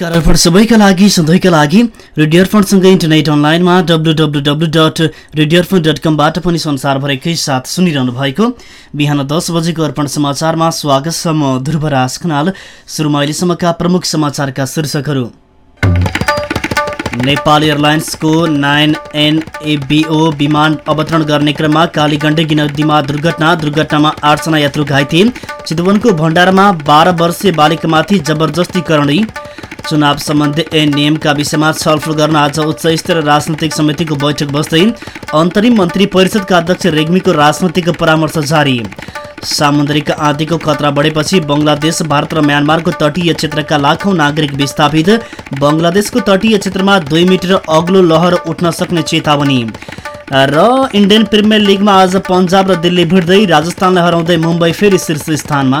नमस्कार। अर्पण सबैका लागि सधैँका लागि रेडियो अर्पणसँगै इन्टरनेट अनलाइनमा W W W dot radio Arpan dot कमबाट पनि संसारभरिकै साथ सुनिरहनु भएको बिहान दस बजेको अर्पण समाचारमा स्वागत छ म ध्रुवराज खनाल। सुरुमा अहिलेसम्मका प्रमुख समाचारका शीर्षकहरू। नेपाल एयरलाइन्सको नाइन एनएबिओ विमान अवतरण गर्ने क्रममा कालीगण्डकी नदीमा दुर्घटना दुर्घटनामा आठजना यात्रु घाइते। चितवनको भण्डारमा बाह्र वर्षीय बालिकामाथि जबरजस्ती करणी चुनाव सम्बन्धी ऐन नियमका विषयमा छलफल गर्न आज उच्च स्तरीय राजनैतिक समितिको बैठक बस्दै अन्तरिम मन्त्री परिषदका अध्यक्ष रेग्मीको राजनैतिक परामर्श जारी। सामुद्रिक आँधीको खतरा बढेपछि बङ्गलादेश भारत र म्यानमारको तटीय क्षेत्रका लाखौँ नागरिक विस्थापित। बङ्गलादेशको तटीय क्षेत्रमा दुई मिटर अग्लो लहर उठ्न सक्ने चेतावनी। र इन्डियन प्रिमियर लिगमा आज पन्जाब र दिल्ली भिड्दै राजस्थानलाई हराउँदै मुम्बई फेरि शीर्ष स्थानमा।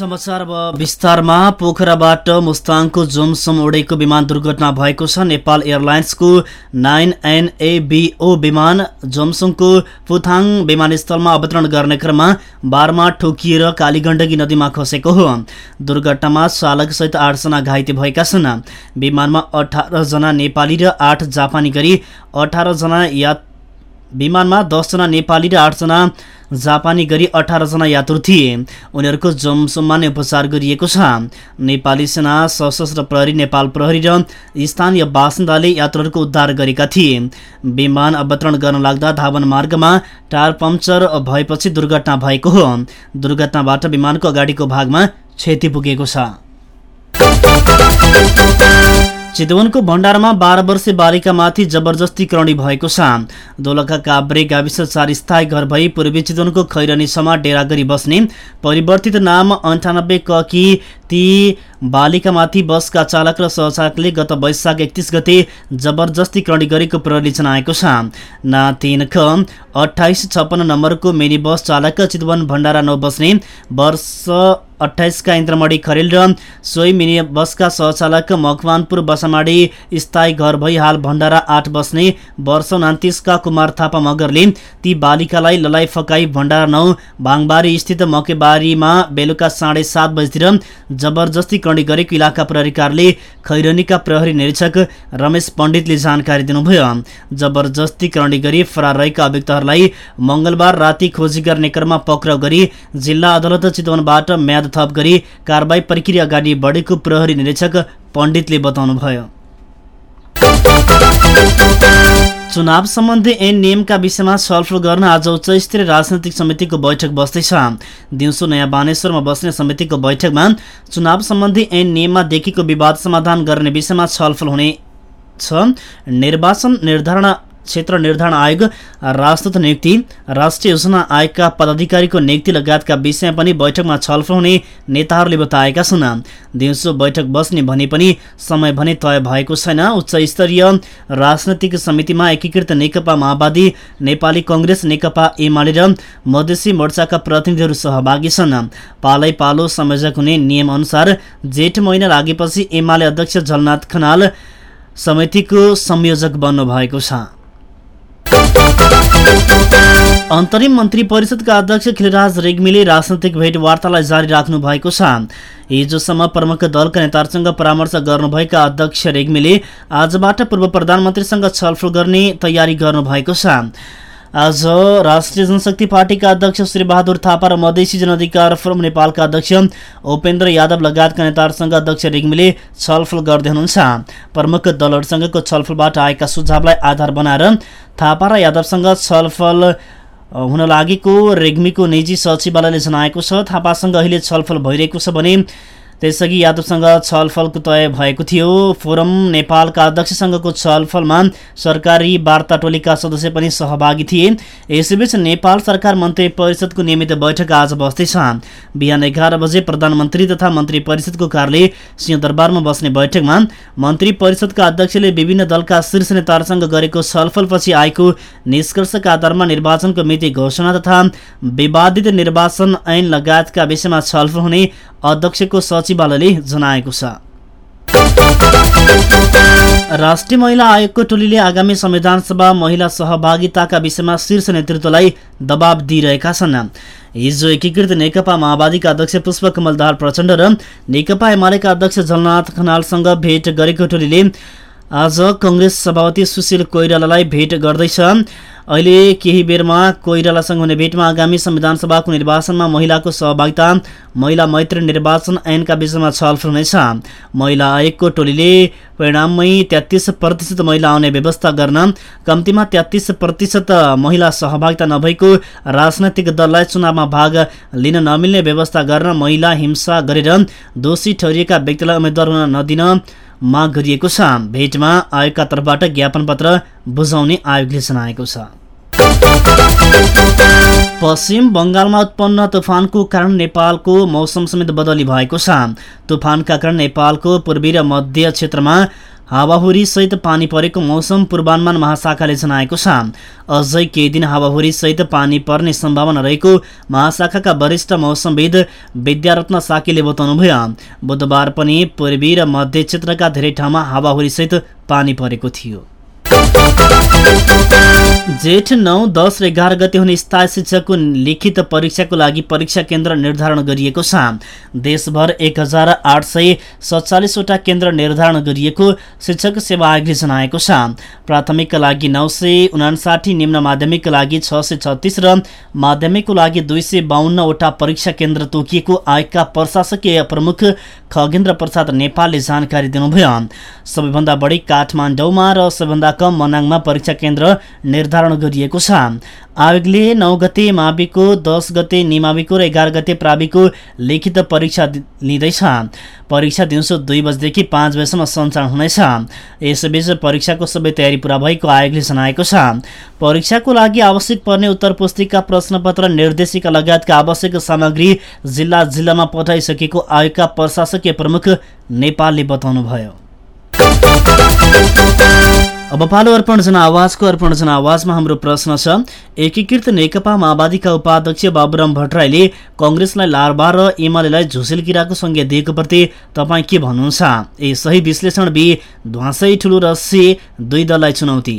समाचार अब विस्तारमा पोखराबाट मुस्ताङको जोमसोम उडेको विमान दुर्घटना भएको छ। नेपाल एयरलाइन्सको नाइन एनएबिओ विमान जोमसोङको पुथाङ विमानस्थलमा अवतरण गर्ने क्रममा बारमा ठोकिएर कालीगण्डकी नदीमा खसेको हो। दुर्घटनामा चालकसहित आठजना घाइते भएका छन्। विमानमा अठारजना नेपाली र आठ जापानी गरी अठारजना या विमानमा दसजना नेपाली र आठजना जापानी गरी अठारजना यात्रु थिए। उनीहरूको जमसम्मा नै उपचार गरिएको छ। नेपाली सेना सशस्त्र प्रहरी नेपाल प्रहरी र स्थानीय बासिन्दाले यात्रुहरूको उद्धार गरेका थिए। विमान अवतरण गर्न लाग्दा धावन मार्गमा टायर पम्चर भएपछि दुर्घटना भएको हो। दुर्घटनाबाट विमानको अगाडिको भागमा क्षति पुगेको छ। चितवनको भण्डारमा बाह्र वर्षीय बालिकामाथि जबरजस्ती करणी भएको छ। दोलखा काभ्रे गाविस चार स्थायी घर भई पूर्वी चितवनको खैरनीसम्म डेरा गरी बस्ने परिवर्तित नाम अन्ठानब्बे ककी ती बालिकामाथि बसका चालक र सहचालकले गत वैशाख एकतिस गते जबरजस्ती करणी गरेको प्रहरीले जनाएको छ। ना तिन ख अठाइस छप्पन्न नम्बरको मिनी बस चालक चितवन भण्डारा नौ बस्ने वर्ष अठाइसका इन्द्रमणी खरेल र सोही मिनी बसका सहचालक मकवानपुर बसामाडी स्थायी घर भई हाल भण्डारा आठ बस्ने वर्ष उनातिसका कुमार थापा मगरले ती बालिकालाई ललाई फकाई भण्डारा नौ भाङबारी स्थित मकेबारीमा बेलुका साढे सात बजीतिर जबरजस्ती करणी गरेको इलाका प्रहरी कार्यालय खैरनीका प्रहरी निरीक्षक रमेश पण्डितले जानकारी दिनुभयो। जबरजस्ती करणी गरी फरार रहेका अभियुक्तहरूलाई मङ्गलबार राति खोजी गर्ने क्रममा पक्राउ गरी जिल्ला अदालत चितवनबाट म्याद थप गरी कारवाही प्रक्रिया अगाडि बढेको प्रहरी निरीक्षक पण्डितले बताउनुभयो। चुनाव सम्बन्धी ऐन नियमका विषयमा छलफल गर्न आज उच्च स्तरीय राजनैतिक समितिको बैठक बस्दैछ। दिउँसो नयाँ बानेश्वरमा बस्ने समितिको बैठकमा चुनाव सम्बन्धी ऐन नियममा देखिएको विवाद समाधान गर्ने विषयमा छलफल हुने निर्वाचन निर्धारण क्षेत्र निर्धारण आयोग राजदूत नियुक्ति राष्ट्रिय योजना आयोगका पदाधिकारीको नियुक्ति लगायतका विषयमा पनि बैठकमा छलफल हुने नेताहरूले बताएका छन्। दिउँसो बैठक बस्ने भने पनि समय भने तय भएको छैन। उच्च स्तरीय राजनैतिक समितिमा एकीकृत नेकपा माओवादी नेपाली कङ्ग्रेस नेकपा एमाले र मधेसी मोर्चाका प्रतिनिधिहरू सहभागी छन्। पालै पालो संयोजक हुने नियम अनुसार जेठ महिना लागेपछि एमाले अध्यक्ष झलनाथ खनाल समितिको संयोजक बन्नु भएको छ। अन्तरिम मन्त्री परिषदका अध्यक्ष खिलराज रेग्मीले राजनैतिक भेटवार्तालाई जारी राख्नु भएको छ। हिजोसम्म प्रमुख दलका नेताहरूसँग परामर्श गर्नुभएका अध्यक्ष रेग्मीले आजबाट पूर्व प्रधानमन्त्रीसँग छलफल गर्ने तयारी गर्नुभएको छ। आज राष्ट्रिय जनशक्ति पार्टीका अध्यक्ष श्रीबहादुर थापा र मधेसी जनअधिकार फोरम नेपालका अध्यक्ष उपेन्द्र यादव लगायतका नेताहरूसँग अध्यक्ष रेग्मीले छलफल गर्दै हुनुहुन्छ। प्रमुख दलहरूसँगको छलफलबाट आएका सुझावलाई आधार बनाएर थापा र यादवसँग छलफल हुन लागेको रेग्मीको निजी सचिवालयले जनाएको छ। थापासँग अहिले छलफल भइरहेको छ भने त्यसअघि यादवसँग छलफलको तय भएको थियो। फोरम नेपालका अध्यक्षसँगको छलफलमा सरकारी वार्ता टोलीका सदस्य पनि सहभागी थिए। यसैबीच नेपाल सरकार मन्त्री परिषदको नियमित बैठक आज बस्दैछ। बिहान एघार बजे प्रधानमन्त्री तथा मन्त्री परिषदको कार्यालय सिंहदरबारमा बस्ने बैठकमा मन्त्री परिषदका अध्यक्षले विभिन्न दलका शीर्ष नेताहरूसँग गरेको छलफलपछि आएको निष्कर्षका आधारमा निर्वाचनको मिति घोषणा तथा विवादित निर्वाचन ऐन लगायतका विषयमा छलफल हुने अध्यक्षको सचिवालयले जनाएको छ। राष्ट्रिय महिला आयोगको टोलीले आगामी संविधानसभा महिला सहभागिताका विषयमा शीर्ष नेतृत्वलाई दबाब दिइरहेका छन्। हिजो एकीकृत नेकपा माओवादीका अध्यक्ष पुष्पकमल दाहाल प्रचण्ड र नेकपा एमालेका अध्यक्ष झलनाथ खनालसँग भेट गरेको टोलीले आज कङ्ग्रेस सभापति सुशील कोइरालालाई भेट गर्दैछ। अहिले केही बेरमा कोइरालासँग हुने भेटमा आगामी संविधान सभाको निर्वाचनमा महिलाको सहभागिता महिला मैत्री निर्वाचन ऐनका विषयमा छलफल हुनेछ। महिला आयोगको टोलीले परिणाममै तेत्तिस प्रतिशत महिला आउने व्यवस्था गर्न कम्तीमा तेत्तिस प्रतिशत महिला सहभागिता नभएको राजनैतिक दललाई चुनावमा भाग लिन नमिल्ने व्यवस्था गर्न महिला हिंसा गरेर दोषी ठहरिएका व्यक्तिलाई उम्मेद्वार हुन नदिन माग गरिएको छ। भेटमा आयोगका तर्फबाट ज्ञापन पत्र बुझाउने आयोगले जनाएको छ। पश्चिम बङ्गालमा उत्पन्न तुफानको कारण नेपालको मौसम समेत बदली भएको छ। तुफानका कारण नेपालको पूर्वी र मध्य क्षेत्रमा हावाहुरी सहित पानी परेको मौसम पूर्वानुमान महाशाखाले जनाएको छ। अझै केही दिन हावाहुरी सहित पानी पर्ने सम्भावना रहेको महाशाखाका वरिष्ठ मौसमविद विद्यारत्न साकीले बताउनुभयो। बुधबार पनि पूर्वी र मध्य क्षेत्रका धेरै ठाउँमा हावाहुरी सहित पानी परेको थियो। जेठ नौ दस र एघार गते हुने स्थायी शिक्षकको लिखित परीक्षाको लागि परीक्षा केन्द्र निर्धारण गरिएको छ। देशभर एक हजार आठ सय सत्तालिसवटा केन्द्र निर्धारण गरिएको शिक्षक सेवा आयोगले जनाएको छ। प्राथमिकका लागि नौ सय उनासाठी निम्न माध्यमिकका लागि छ सय छत्तिस र माध्यमिकको लागि दुई सय बाहन्नवटा परीक्षा केन्द्र तोकिएको आयोगका प्रशासकीय प्रमुख खगेन्द्र प्रसाद नेपालले जानकारी दिनुभयो। सबैभन्दा बढी काठमाडौँमा र सबैभन्दा कम मनाङमा परीक्षा केन्द्र निर्धारण गरिएको छ। आयोगले नौ गते माविको दस गते निमाविको र एघार गते प्राविको लिखित परीक्षा लिँदैछ। परीक्षा दिउँसो दुई बजीदेखि पाँच बजीसम्म सञ्चालन हुनेछ। यसबीच परीक्षाको सबै तयारी पुरा भएको आयोगले जनाएको छ। परीक्षाको लागि आवश्यक पर्ने उत्तर पुस्तिका प्रश्नपत्र निर्देशिका लगायतका आवश्यक सामग्री जिल्ला जिल्लामा पठाइसकेको आयोगका प्रशासकीय प्रमुख नेपालले बताउनुभयो। अब पालो अर्पण जनआवाजको अर्पण जनआवाजमा हाम्रो प्रश्न छ। एकीकृत नेकपा माओवादीका उपाध्यक्ष बाबुराम भट्टराईले कङ्ग्रेसलाई लारबार र एमालेलाई झुसेल किराको सङ्ख्या दिएको प्रति तपाईँ के भन्नुहुन्छ? ए सही विश्लेषण बी ध्वासै ठुलो र से दुई दललाई चुनौती।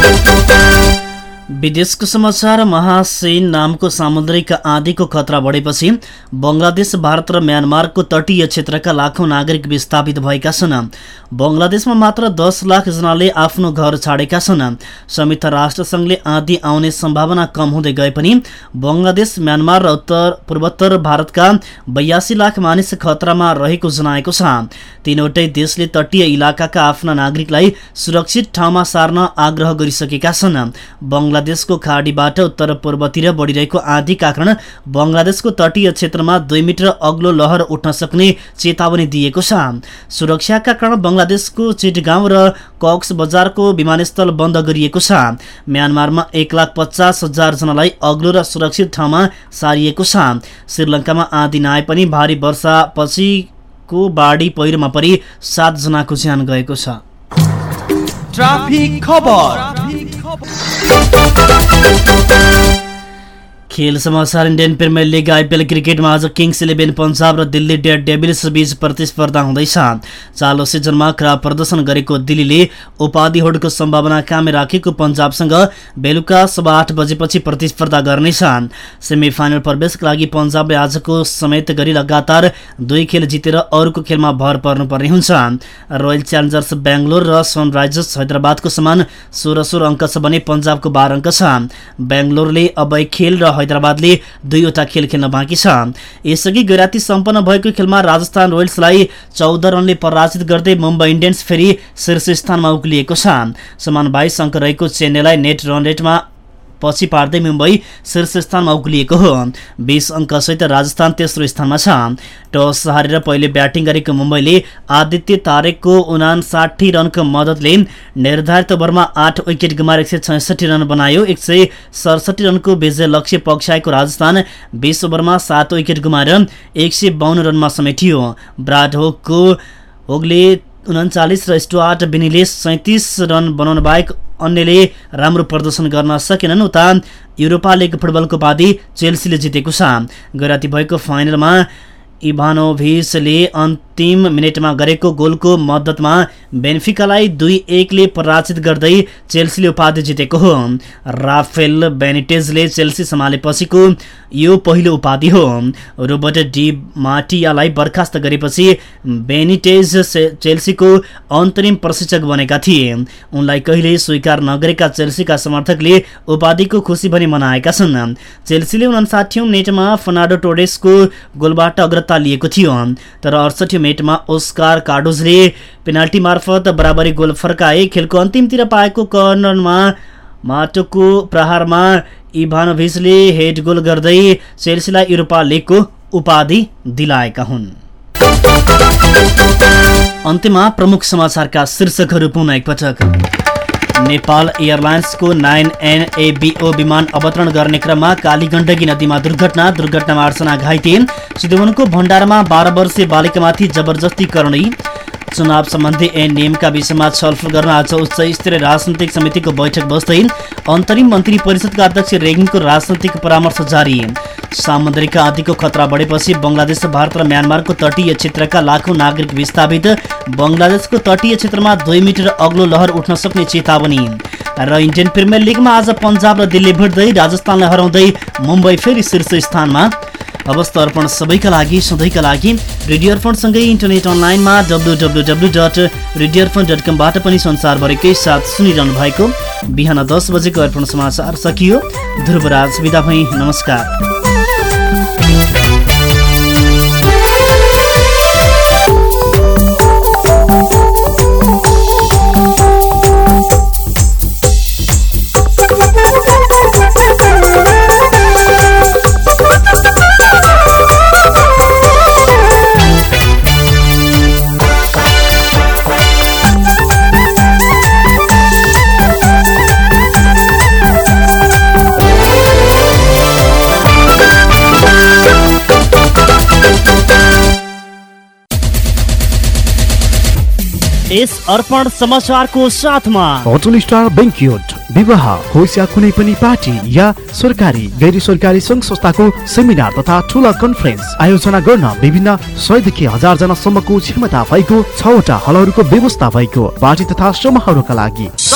¡Dum-dum-dum! विदेशको समाचार महासेन नामको सामुद्रिक आँधीको खतरा बढेपछि बङ्गलादेश भारत र म्यानमारको तटीय क्षेत्रका लाखौँ नागरिक विस्थापित भएका छन्। बङ्गलादेशमा मात्र दस लाख जनाले आफ्नो घर छाडेका छन्। संयुक्त राष्ट्रसङ्घले आँधी आउने सम्भावना कम हुँदै गए पनि बङ्गलादेश म्यानमार र उत्तर पूर्वोत्तर भारतका बयासी लाख मानिस खतरामा रहेको जनाएको छ। तीनवटै देशले तटीय इलाकाका आफ्ना नागरिकलाई सुरक्षित ठाउँमा सार्न आग्रह गरिसकेका छन्। बङ्गलादेशको खाडीबाट उत्तर पूर्वतिर बढिरहेको आँधीका कारण बङ्गलादेशको तटीय क्षेत्रमा दुई मिटर अग्लो लहर उठ्न सक्ने चेतावनी दिएको छ। सुरक्षाका कारण बङ्गलादेशको चिटगाउँ र कक्स बजारको विमानस्थल बन्द गरिएको छ। म्यानमारमा एक लाख पचास हजार जनालाई अग्लो र सुरक्षित ठाउँमा सारिएको छ। श्रीलङ्कामा आँधी नआए पनि भारी वर्षापछिको बाढी पहिरोमा परि सातजनाको ज्यान गएको छ। ट्राफिक खबर खेल समाचार इन्डियन प्रिमियर लिग आइपिएल क्रिकेटमा आज किङ्स इलेभेन पन्जाब र दिल्ली डेड डेभिल्स बीच प्रतिस्पर्धा हुँदैछ चालु सिजनमा खराब प्रदर्शन गरेको दिल्लीले उपाधि होडको सम्भावना कामे राखेको पन्जाबसँग बेलुका सभा आठ बजेपछि प्रतिस्पर्धा गर्नेछ सेमी फाइनल प्रवेशका लागि पन्जाबले आजको समेत गरी लगातार दुई खेल जितेर अरूको खेलमा भर पर्नुपर्ने हुन्छ रोयल च्यालेन्जर्स बेङ्गलोर र सनराइजर्स हैदराबादको समान सोह्र सोह्र अङ्क छ भने पन्जाबको बाह्र अङ्क छ बेङ्गलोरले अब खेल र हैदराबादले दुईवटा खेल खेल्न बाँकी छ। यसअघि गैराती सम्पन्न भएको खेलमा राजस्थान रोयल्सलाई चौध रनले पराजित गर्दै मुम्बई इन्डियन्स फेरि शीर्ष स्थानमा उक्लिएको छ। समान बाइस अङ्क रहेको चेन्नईलाई नेट रन रेटमा पछि पार्दै मुम्बई शीर्ष स्थानमा उक्लिएको हो। बिस अङ्कसहित राजस्थान तेस्रो स्थानमा छ। टस हारेर पहिले ब्याटिङ गरेको मुम्बईले आदित्य तारेकको उनासाठी रनको मद्दतले निर्धारित ओभरमा आठ विकेट गुमाएर एक सय छैसठी रन बनायो। एक सय सडसठी रनको विजय लक्ष्य पक्षाएको राजस्थान बिस ओभरमा सात विकेट गुमाएर एक सय बाहन्न रनमा समेटियो। ब्राड होकको होगले उन्चालिस र स्टुआर्ट बिनीले सैँतिस रन बनाउनु बाहेक अन्यले राम्रो प्रदर्शन गर्न सकेनन्। उता युरोपा लिग फुटबलको उपाधि चेल्सीले जितेको छ। गैराती भएको फाइनलमा इभानोभिसले अन्तिम मिनटमा गरेको गोलको मद्दतमा बेन्फिकालाई दुई एकले पराजित गर्दै चेल्सीले उपाधि जितेको हो। राफेल बेनिटेजले चेल्सी सम्हालेपछिको यो पहिलो उपाधि हो। रोबर्ट डी माटियालाई बर्खास्त गरेपछि बेनिटेज चेल्सीको अन्तरिम प्रशिक्षक बनेका थिए। उनलाई कहिल्यै स्वीकार नगरेका चेल्सीका समर्थकले उपाधिको खुसी पनि मनाएका छन्। चेल्सीले उनासाठी मिनटमा फर्नाडो टोडेसको गोलबाट अग्रता लिएको थियो। तर अडसठी मिनटमा ओस्कार कार्डोजले पेनाल्टी मार्फत बराबरी गोल फर्काए खेलको अन्तिमतिर पाएको कर्नरमा माटोको प्रहारमा इभानोभिसले हेड गोल गर्दै चेल्सीलाई युरोपा लिगको उपाधि दिलाएका हुन्। अन्त्यमा प्रमुख समाचारका शीर्षकहरू पुनः एकपटक। नेपाल एयरलाइन्सको नाइन एनएबिओ विमान अवतरण गर्ने क्रममा कालीगण्डकी नदीमा दुर्घटना दुर्घटनामा आठजना घाइते चितवनको भण्डारमा बाह्र वर्षीय बालिकामाथि जबरजस्ती करणी। चुनाव सम्बन्धी ऐन नियमका विषयमा छलफल गर्न आज उच्च स्तरीय राजनैतिक समितिको बैठक बस्दै अन्तरिम मन्त्री परिषदका अध्यक्ष रेग्मीको राजनैतिक परामर्श जारी। सामुद्रिक आदिको खतरा बढेपछि बङ्गलादेश भारत र म्यानमारको तटीय क्षेत्रका लाखौँ नागरिक विस्थापित। बङ्गलादेशको तटीय क्षेत्रमा दुई मिटर अग्लो लहर उठ्न सक्ने चेतावनी। र इन्डियन प्रिमियर लिगमा आज पन्जाब र दिल्ली भिड्दै राजस्थानलाई हराउँदै मुम्बई फेरि शीर्ष स्थानमा। अवस्था अर्पण सबैका लागि सधैँका लागि। रेडियो अर्पणसँगै इन्टरनेट अनलाइनमा W W W dot radio Arpan dot कमबाट पनि संसारभरिकै साथ सुनिरहनु भएको बिहान दस बजेको अर्पण समाचार सकियो। ध्रुवराज विदा भई नमस्कार। यस अर्पण समाचारको साथमा। होटल स्टार बेङ्क्युट विवाह होस् या कुनै पनि पार्टी या सरकारी गैर सरकारी सङ्घ संस्थाको सेमिनार तथा ठुला कन्फरेन्स आयोजना गर्न विभिन्न सयदेखि हजार जनासम्मको क्षमता भएको छवटा हलहरूको व्यवस्था भएको पार्टी तथा समूहहरूका लागि।